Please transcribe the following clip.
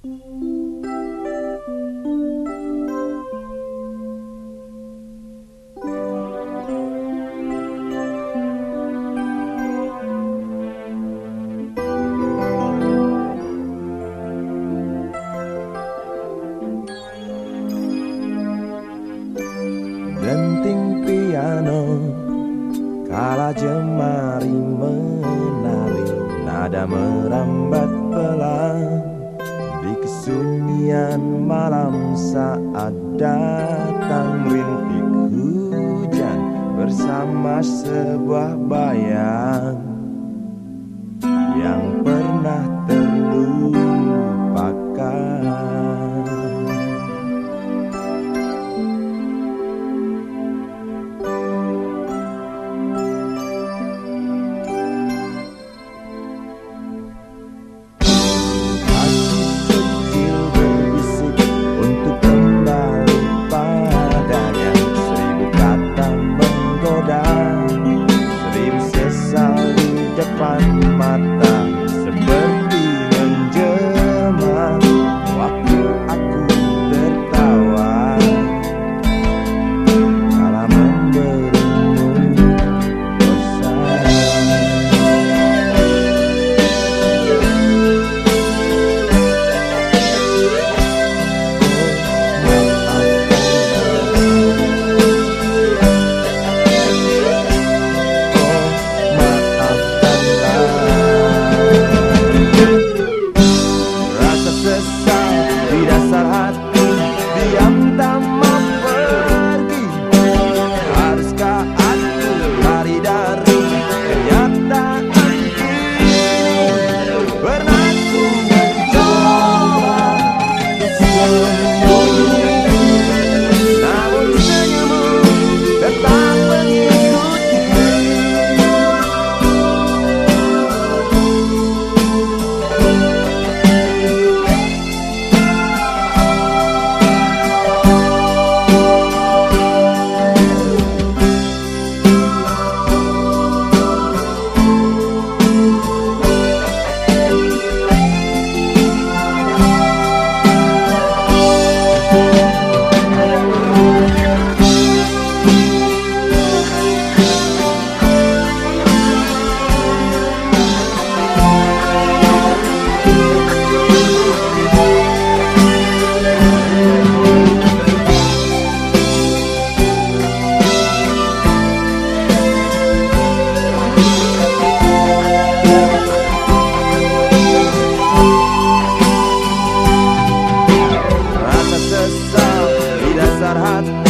Denting piano Kala jemari menari Nada merambat pelan Sunyian malam saat datang rintik hujan Bersama sebuah bayang Yang menyesal di dasar hati